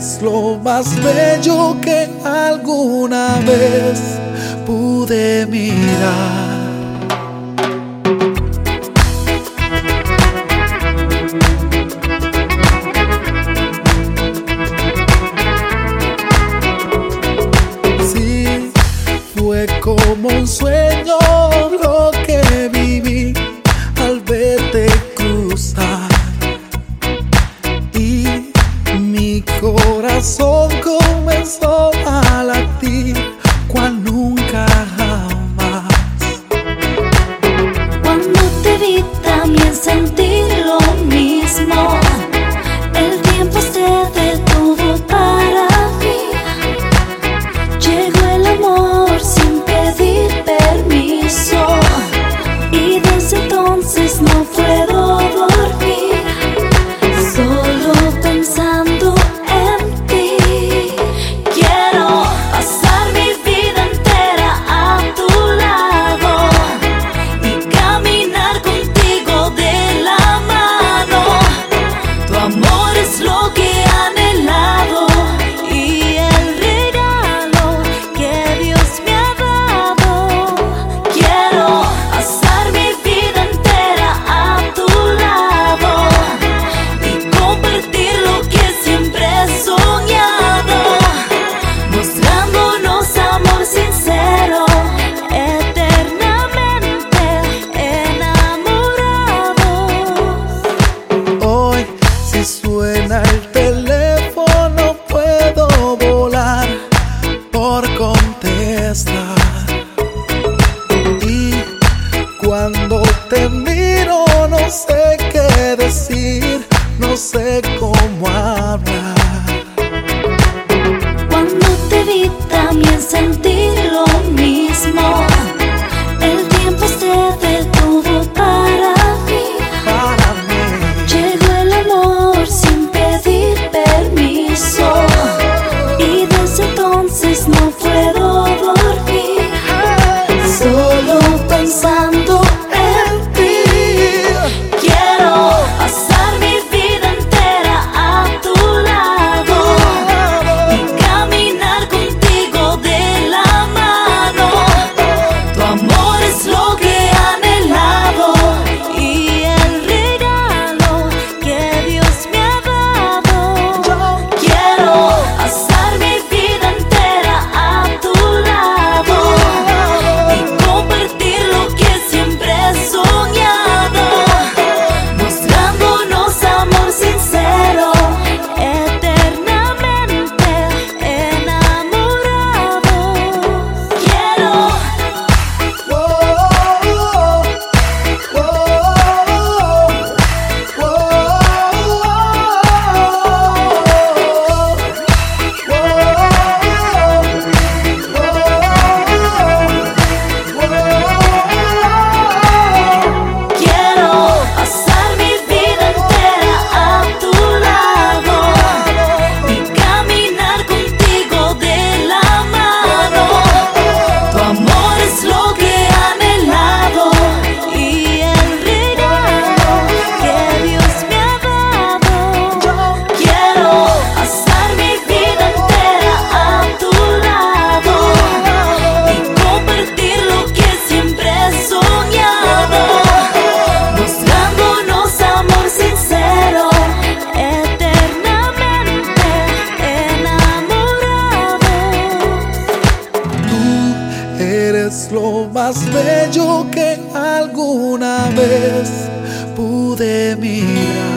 es lo más bello que alguna vez pude mirar. Sí, fue como un sueño so amor. te miro no sé qué decir, no sé cómo hablar. Cuando te vi también sentí lo mismo. El tiempo se detuvo para mí. Llegó el amor sin pedir permiso y desde entonces no fue. eres lo más bello que alguna vez pude mirar.